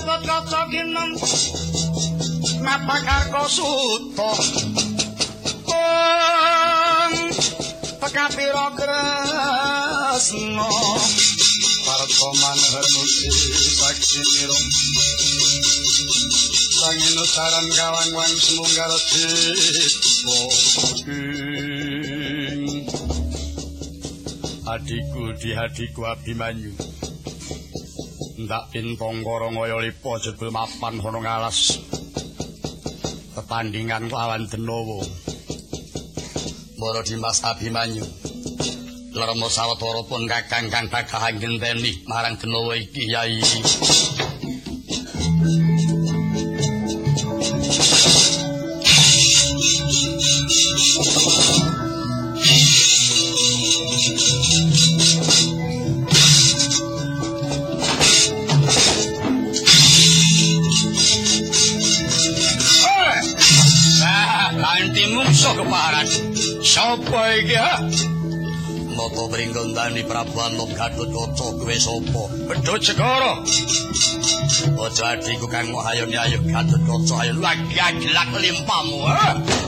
Gatot kaca kineng napa karko suto Pun pekapira kresna Parko manher musi saksi mirung. Sangin usaran kawang wang semunggal tipu Adikku di hadiku Abimanyu ndak pintong karo ngaya lipa jebul mapan ana ngalas. Tetandingan lawan Denowo. Mara Dimas Abimanyu. Lermo sawetara pun kakang kang bakal ngenteni marang Denowo iki Yai Nata bringgondani Prabu Anuk Gatut Kaca kuwi sapa? Bedhut Segara. Aja adiku kang hayone ayo Gatut Kaca ayo lagi gelak limpamu ha.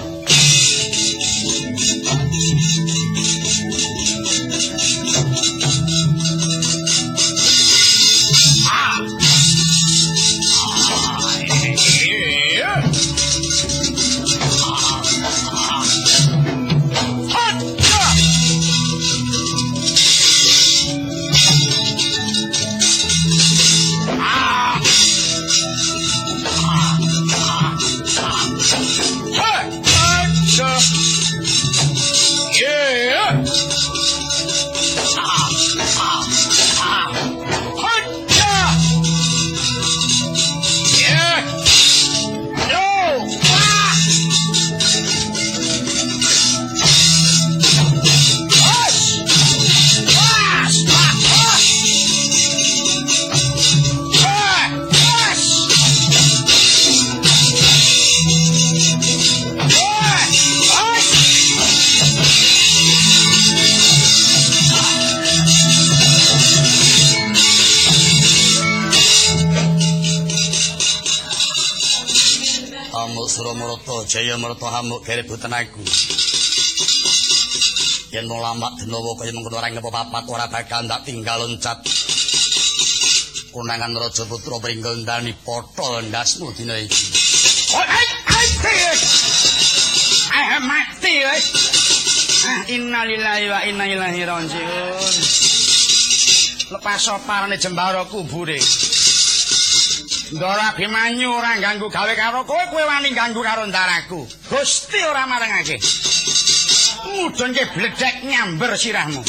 Suramarata Jaya Marta hamuk gerebutan aku. Yen mung lamak denawa kaya mengkono ora ngepo papat ora bakal ndak tinggal loncat. Kunangan Raja Putra Pringgondani padha ndasmu dina iki. Ai ai mati wis. Innalillahi wa inna ilaihi raji'un. Lepas soparane jembara kubure. Ndara Bimanyu ora ganggu gawe karo kowe, kowe wani ganggu karo ndaraku. Gusti ora marengake. Mudhunke bledek nyamber sirahmu.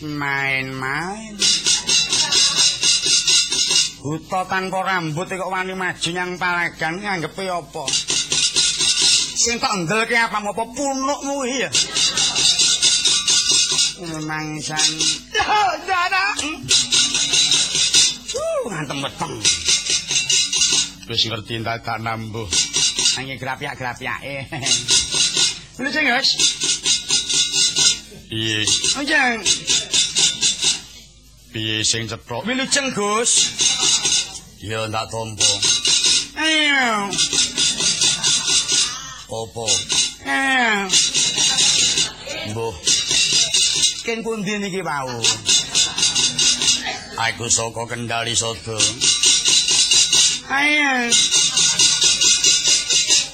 Main-main. Buta tanpa rambut kok wani maju nyang palagan nganggepe apa? Sing tak ndelke apa apa punukmu ya. Memang san. Ya, Dara. ngantem weteng. Wis ngerti dadak nambuh. Angi grapiak-grapiake. Lha sing wis. Piye? Anjang. Piye sing ceprok? Wilujeng, Gus. Ya ndak tompo. Ayo. Opo? Ayo. Mbah. Ken pundi niki wau? Aku saka Kendali Sodo. Ayo.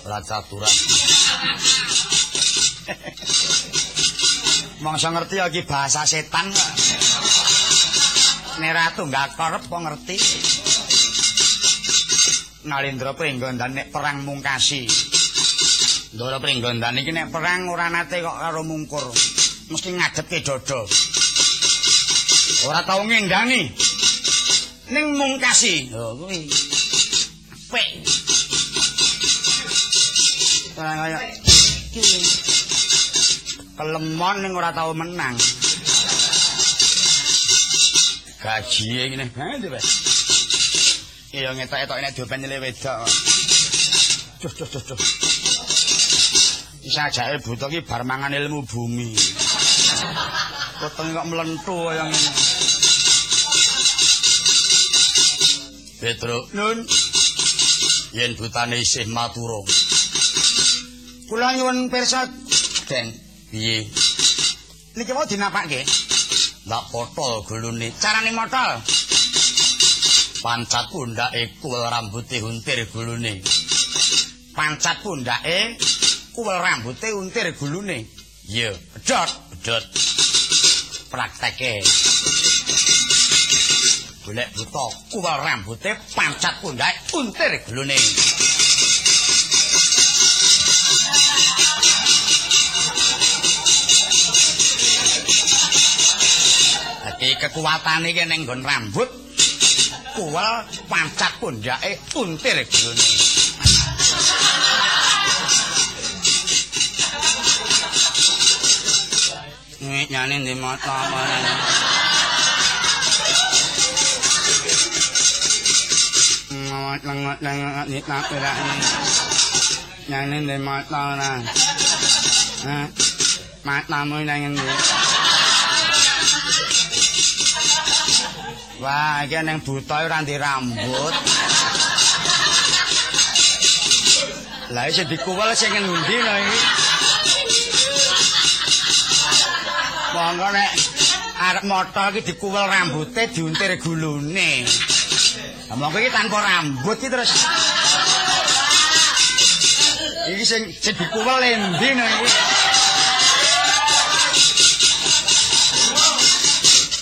Raja Turat. Mangsa ngerti iki bahasa setan. Nek ratu gak kerep kok ngerti. Nalindra Pringgondan nek perang mungkasi. Ndara Pringgondan iki nek perang ora nate kok karo mungkur. Mesti ngadepke dodo. Ora tau ngendani. Ning mungkasi. Lho kuwi. Apik. Ora kaya. Kelemon ning ora tau menang. Gaji ngene. Ha, Pak. Iya ngetok-etok nek diopen nyele wedok. Cuh cuh cuh cuh. Isa jake butuh ki bar mangan ilmu bumi. Kotong kok melentu kaya ngene. Petruk nun. Yen butane isih matura. Kula nyuwun pirsa Den piye? Niki mau dinapakke? Ndak potol gulune carane motol pancat pundake kuwel rambuté untir gulune pancat pundake kuwel rambuté untir gulune iya pedhot pedhot prakteke golek buta kuwel rambute pancat pundake untir glune Dadi kekuatane ning nggon rambut kuwel pancat pundake untir glune nyane ndi mata ha matamu nang ndi Wah, iki nang buta ora ndi rambut. Lah iki dikuwel sing ngendi lho iki? Monggo nek arep moto iki dikuwel rambute diuntir gulune. Lah monggo iki tanpa rambut iki terus. Iki sing sing dikuwel endi no iki?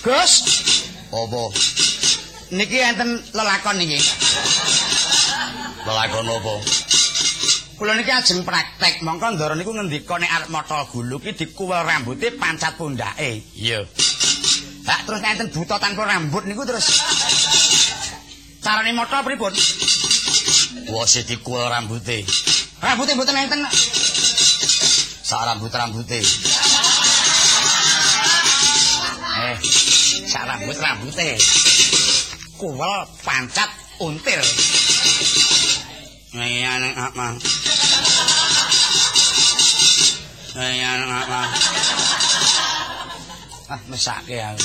Gus, apa? Niki enten lelakon niki. lelakon apa? Kula niki ajeng praktek, mongko ndara niku ngendika nek arep motol gulu ki dikuwel rambute pancat pundake. iya. Lah terus enten buta tanpa rambut niku terus carane motol pripun? wah sing dikuwel rambute Rambute mboten enten. sak rambut-rambute Eh, sak rambut-rambute. Kuwel pancat untir. Iya nek apa? Iya nek apa? Ah, mesake aku.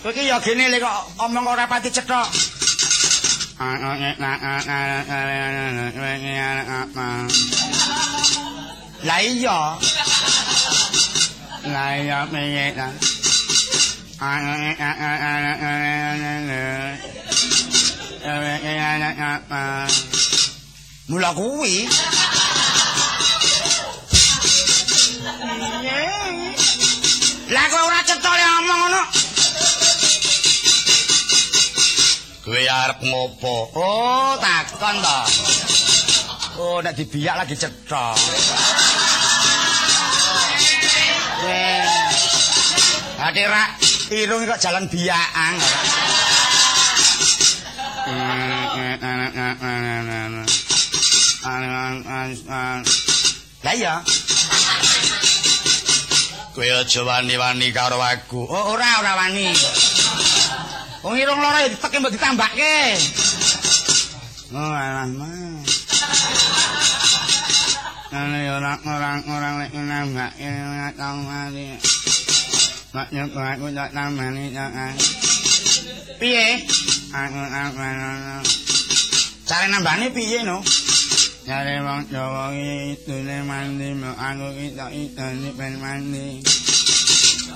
Iki ya gene lek kok omong ora pati cethok. Lah iya. Lah iya piye ta? Mula kuwi. Lah kok ora cetha le omong ngono. Kowe arep ngopo Oh, takon to. Oh, nek dibiyak lagi cetha. Eh. Ati ra irung kok jalan biakan. Lah iya. kowe aja wani-wani karo aku Oh, ora ora wani. Wong irung loro ya diteke mbok ditambahke. Oh, alah mah. Ana ya orang-orang orang lek nambah ora tau mari. Mak nyok aku tak tambani tak. Piye? Aku aku Cara nambahne piye no? Jare wong Jawa iki itune mandi mbok aku iki tak itane ben mandi.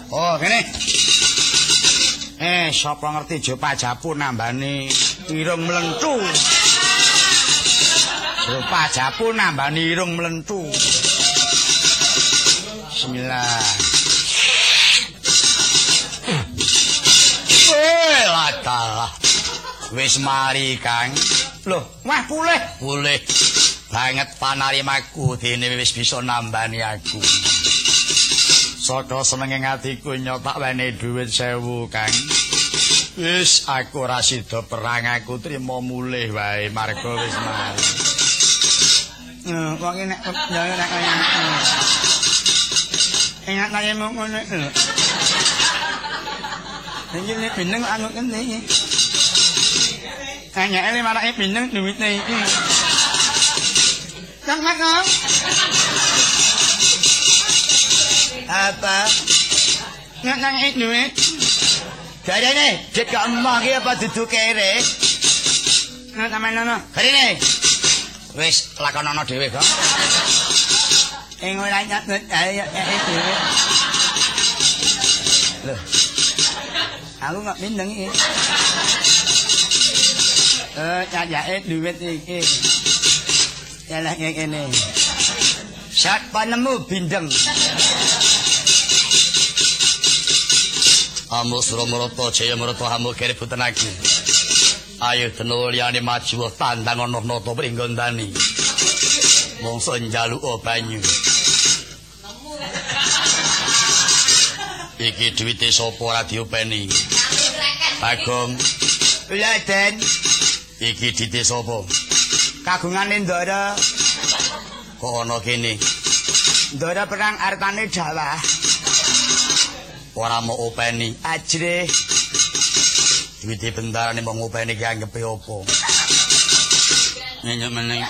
Oh, kene. Eh, sapa ngerti jo pajapu nambani irung mlentu. Jo pajapu nambani irung mlentu. Bismillah. eh ladalah wis mari kang Loh, wah pulih. boleh banget panarimaku dene wis bisa nambani aku Saka senenge ngatiku nyotak wene dhuwit sewu Kang. Wis aku ora sida perang aku trimo mulih wae marga wis mari. Iki nek ya nek kaya Enak kaya iki lho. Iki nek pineng anu kene iki. Kaya ele marake pineng duwite iki. Kang Kang. Apa? Nang iki duwit. Dadane, dik gak emoh ki apa dudu kere? Nah, sampeyan ngono. Rene. Wis lakonono dhewe kok. Ing ora nyat ayo dhewe. Lho, Aku nggak mindeng iki. Eh, nyajake duit iki. Yalah ngene. Sak panemu bindeng. Amu Suramarata Jaya Marata hamu kere putenagi. Ayo liyane maju tandang ana nata pringgondani. Mongso njaluka banyu. Iki duwite sapa ora diopeni? Bagong. Lha Den, Iki dite sapa? kagungane Ndara. Kok ana kene? Ndara perang artane Jawa. Ora mau openi. Ajre Duwite bendarane mau ngopeni ki anggepe apa? Nyenyek meneng.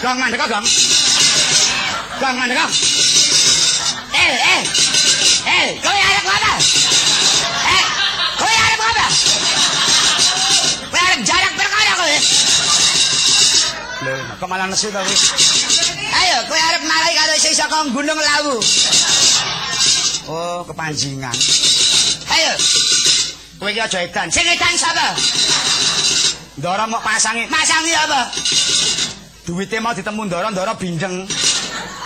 Gang mandek gang. Gang mandek. Eh, eh. Eh, kok malah nesu to wis? Ayo, kowe arep marai karo sing saka Gunung Lawu. Oh, kepanjingan. Ayo, Kowe iki aja edan. sing edan sapa? Ndara mau pasangi. Masangi apa? Duwite mau ditemu Ndara, Ndara bindeng.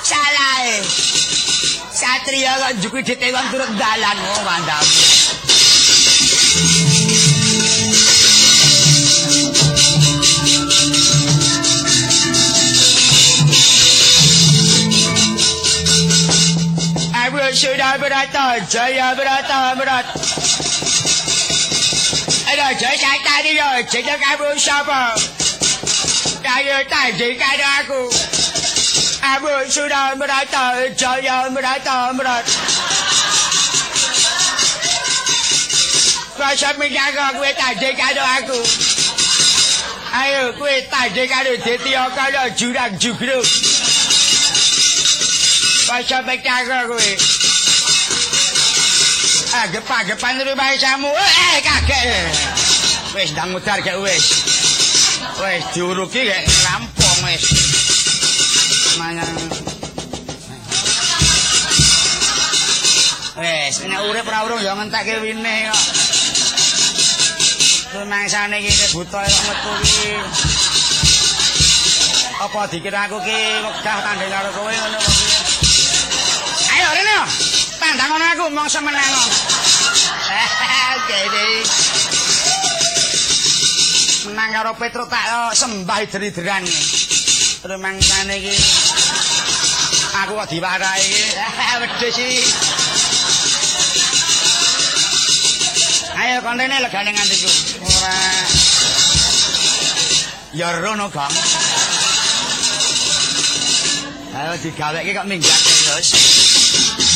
Salah. Satria kok njuki ditewang turut dalan. Oh, mandam. Sudabirata, Jayabirata, Amirat. ai đó chở sai ta đi rồi, chị cho cái bữa sao mà. Đại giờ tay chị cái ra cô. Amirat, Sudabirata, Jayabirata, Amirat. Rồi sao mình đang gọi với tay chị cái đó cô. Ai ở quê tay chị cái được thế tiêu, cái đó chú đang chú kia. Vai chamar que agora, rumah samu. Eh, kakek. Wis ndang mudar gak wis. Wis diuruki gak rampung wis. Manang. Wis, nek urip ora urung ya ngentekke wine kok. Rumangsane iki buta kok metu iki. Apa dikira aku ki wegah tanding karo kowe ngono kok? Ayo rene. Ngono aku mongso menang. Kene. Menang karo Petro tak eh, sembah deri-deran. Rumangsane iki aku kok diwarai iki. Wedhus iki. Ayo kontene legane nganti ku. Ora. Ya rono, Kang. Ayo digaweke kok minggat terus.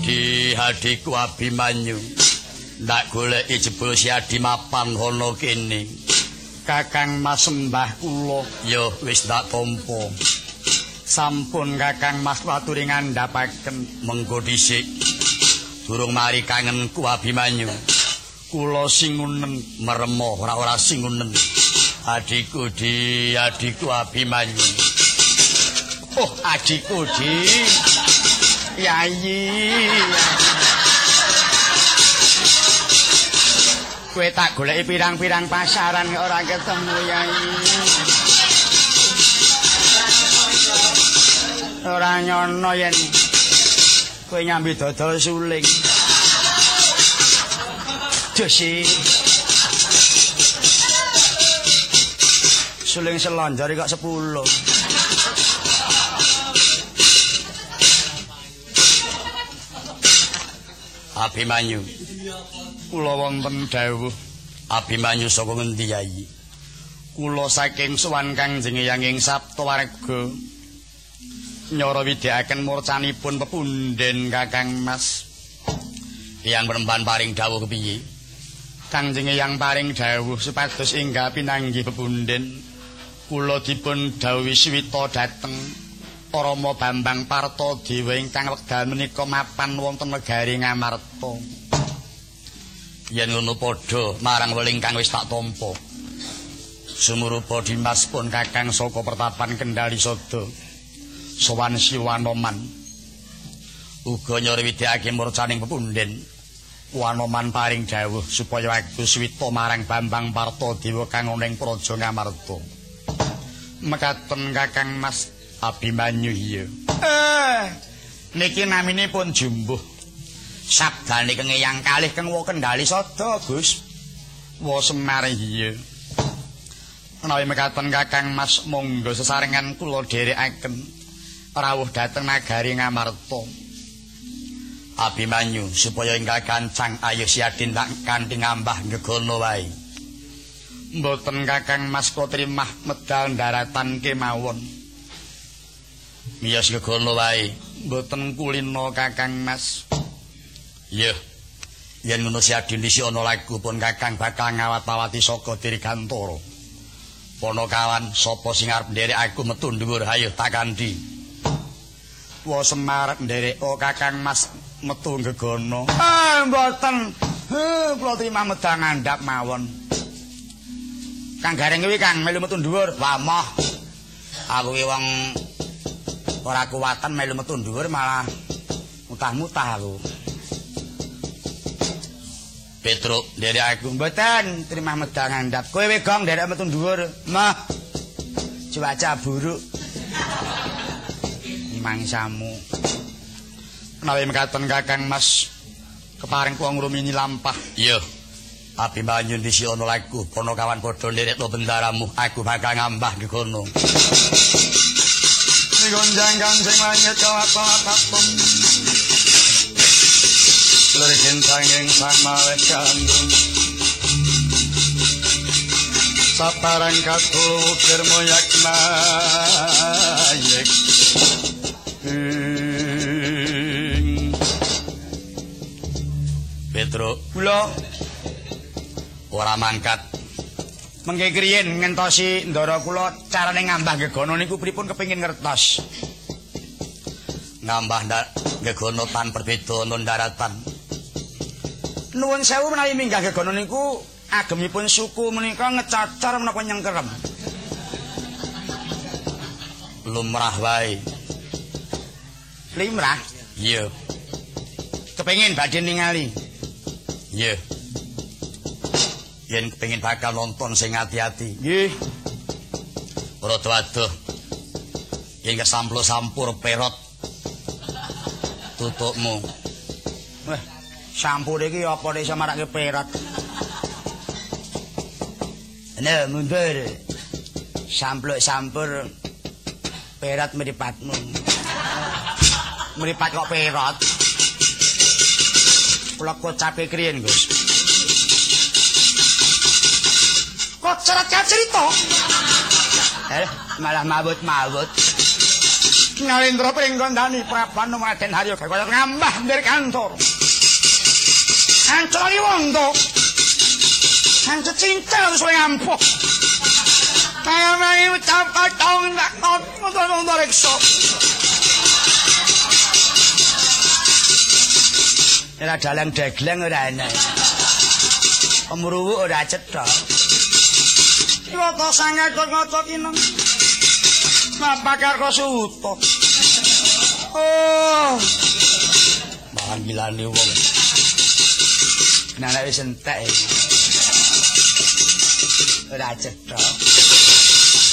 Di hadiku Abimanyu. Ndak goleki jebul si Adi mapan hono kene. Kakang Mas sembah kula Yo wis ndak tampa. sampun Kakang Mas waturi ngandhapaken Mengko dhisik. Durung mari kangenku Abimanyu. kula singunen Meremo ora-ora singunen. Adiku di adiku Abimanyu. oh adikku di yayi Kowe tak goleki pirang-pirang pasaran ora ketemu yayi ora nyono yen kowe nyambi dodol suling. Josi. Suling selonjor kok 10. Abimanyu. Kula wonten dawuh Abimanyu saka ngendi yayi? Kula saking sowan Kangjeng Hyang ing Saptawarga. Nyara widhekaken murcanipun pepunden Kakang Mas. Yang perempuan paring dawuh kepiye? Kangjeng Hyang paring dawuh supados inggah pinanggih pepunden. Kula dipun dawuhi swita dhateng Rama Bambang Parto Dewa ingkang wekdal menika mapan wonten negari Ngamarta. Yen ngono padha marang weling kang wis tak tampa. Sumurupa Dimas pun Kakang saka pertapan Kendali Sada. Sowan Siwanoman. Uga nyriwidhake murcaning pepunden. Wanoman paring dawuh supaya aku swita marang Bambang Parto Dewa kang ana ing Praja Ngamarta. Mekaten Kakang Mas Abimanyu iya. Eh, niki namine pun jumbuh. Sabdane kengeyang kalih keng wo kendali sada, Gus. Wo Semar iya. Menawi mekaten Kakang Mas monggo sesarengan kula dherekaken rawuh dhateng nagari Ngamarta. Abimanyu supaya ingkang kancang ayo siadin tak kanthi ngambah ngegono wae. Mboten Kakang Mas kotrimah medal daratan kemawon. Miyos kegono wae, mboten kulino Kakang Mas. Iya. Yen ngono si Adin isi ana lagu pun Kakang bakal ngawat-awati saka Dirgantara. Pono sapa sing arep nderek aku metu dhuwur ayo tak kanthi. Wa Semar nderek o Kakang Mas metu gegono. Ah mboten. Heh kula terima medang ngandhap mawon. Kang Gareng kuwi Kang melu metu dhuwur. Wah moh. Aku ki wong ora kuwatan melu metu dhuwur malah mutah-mutah aku. Petro, dari aku mboten terima medang ngandhap. Kowe wegong derek metu dhuwur. Mah. Cuaca buruk. Mangsamu. Menawi mekaten Kakang Mas keparing kuwi ngrumini lampah. Iya. Abi banyu disi ana lagu pono kawan padha nderek to bendaramu. Aku bakal ngambah di kono. Gonjang ganjeng langit kawat-kawat Lari kintang yang sama lekandung Saparan kaku kirmoyak nayek Petro. Kula Ora mangkat Mengke kriyen ngentosi ndara kula carane ngambah gegono niku pripun kepengin ngertos. Ngambah gegono tan berbeda non daratan. Nuwun sewu menawi minggah gegono niku agemipun suku menika ngecacar menapa nyengkerem. Lumrah wae. Limrah? Iya. Kepengin badhe ningali. Iya. Yen kepengin bakal nonton sing ati-ati. Nggih. Rada waduh. Yen kesamplo sampur perot tutukmu. Wah, sampur iki apa nek iso marake perot? Nah, mundur. Sampluk sampur perot mripatmu. Mripat kok perot. Kula kocape kriyen, Gus. Cerat kaya cerita. Eh malah mabut-mabut ngalindro pringgondani praban nomaden haryo kaya ngambah dari kantor. Hancur lagi wondo hancur cinta oleh ngampuh kaya nai ucapkan tau ndak not motor-motor rekso Ora dalang dagelang ora ana. Pemruwu ora Rata sangat ngocok inem. Bapak karko suto. Oh. Manggilane wong. Nana wis entek. Ora cetha.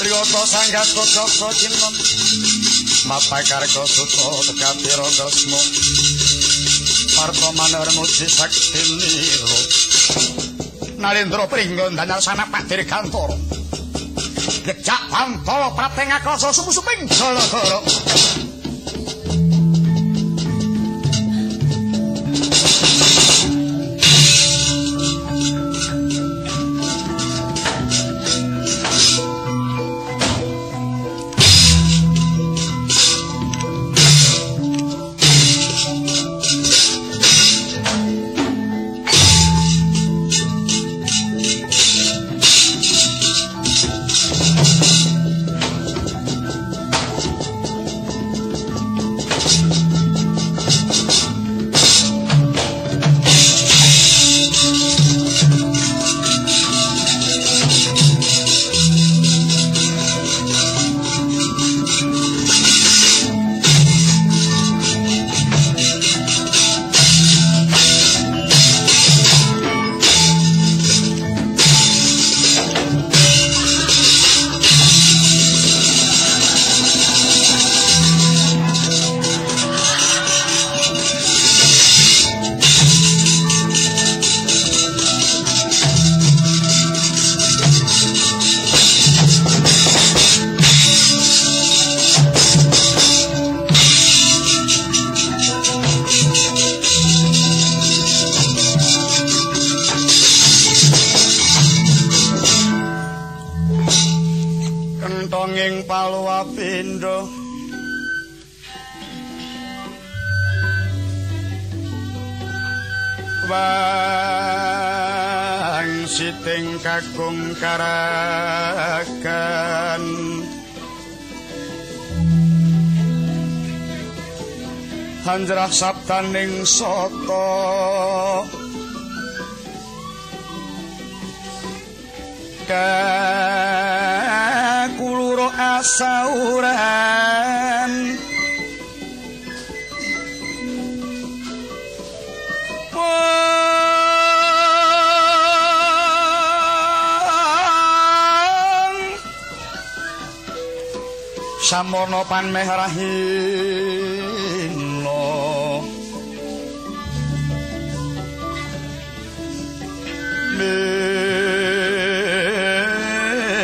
Riyata sangat ngocok inem. Bapak karko suto tekati rogasmu. Parto manar muji sakti niro. Nalendra pringgon danar sana Pak Dirgantara. gejak bantala prateng akrasa sumusuping jala-jala kakung Hanjrah sabdaning soto Kakuluro asauran. Samono pan meh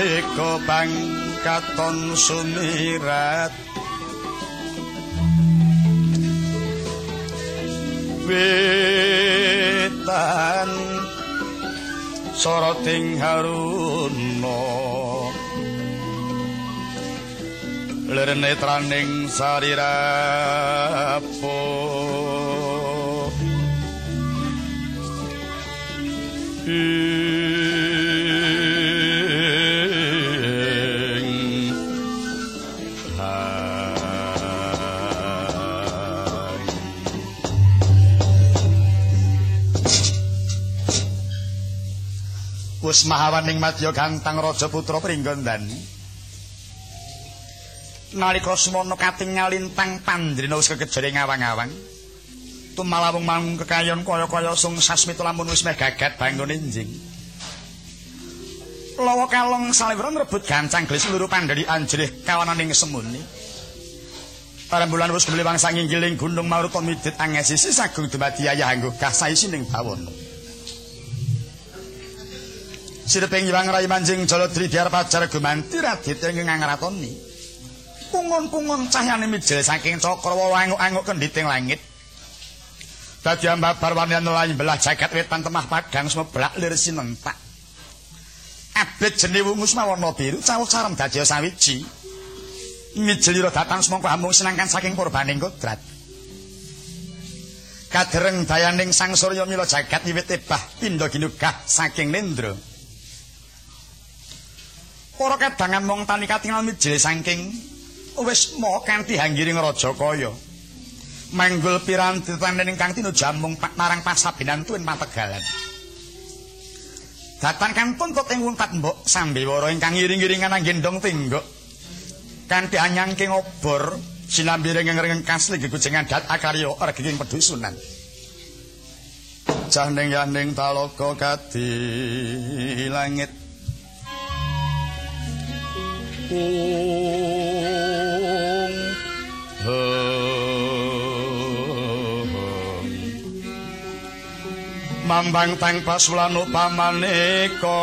meko bang katon sumirat. Wetan soroting haruno lir netraning sarirapo Wis mahawaning madya gantang raja putra Pringgandani nalika semono kating ngalintang pandrina wis kekejere ngawang-awang tumalawung mangung kekayon kaya-kaya sung sasmita lamun wis meh gagat bangun enjing lawa kalong saliwra ngrebut gancang glis luru pandhari anjrih kawananing semuni Para bulan wis beli wangsa nginggiling gunung maruta midit angesisi sagung dumadi ayah anggo kasayisining bawono. Sireping iwang rai manjing jala dridiar pajar gumanti radit yang ngangratoni. pungun-pungun cahyane mijil saking cakra wanguk-anguk kenditing langit. Dadi ambabar warna nelayan belah jagat wetan temah padang semeblak lir sinentak. Abet jene wungus mawarna biru cawuk carem dadi sawiji. Mijil ira datang semangka amung senangkan saking purbaning kodrat. Kadereng dayaning sang surya mila jagat wiwit tebah pindha ginugah saking nendra. Para kadangan mong tani katingal mijil saking wis mo kanthi hanggiring raja kaya manggul piranti tanden ingkang tinuju mung marang pasabinan tuwin pategalan. Datan kang tuntut ing wuntat mbok sambiwara ingkang ngiring-ngiringan anggendong tinggok. Kanthi anyangking obor sinambiring ing rengeng kasli gegujengan dat akarya reging pedusunan. Jahning yaning talaka kadi langit Mambang tang pasulan upamaneka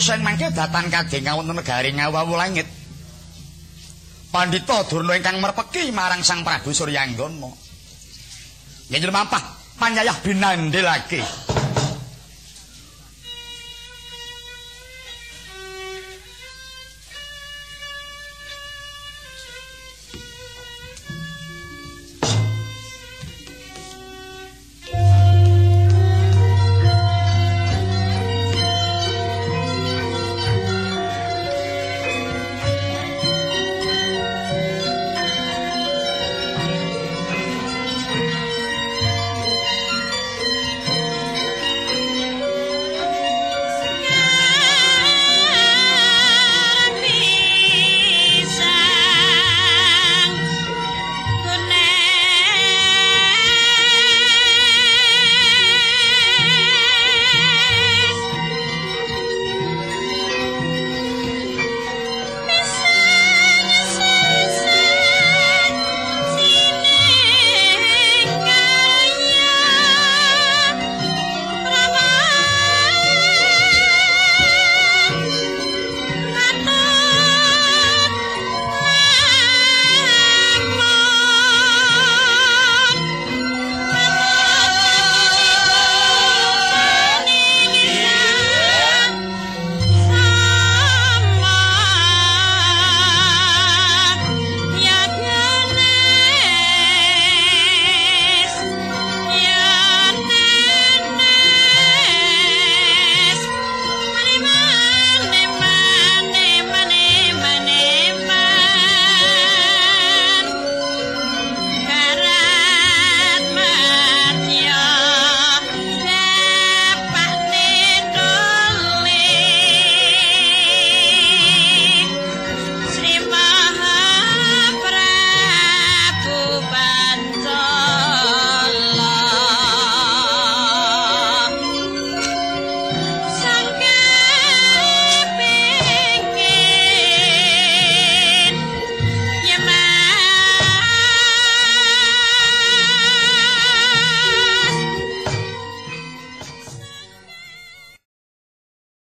Kawuwusan mangke datan kadhe ngawonten negari ngawawu langit. Pandita Durna ingkang merpeki marang Sang Prabu Suryanggana. Nggih mampah panyayah binandhelake.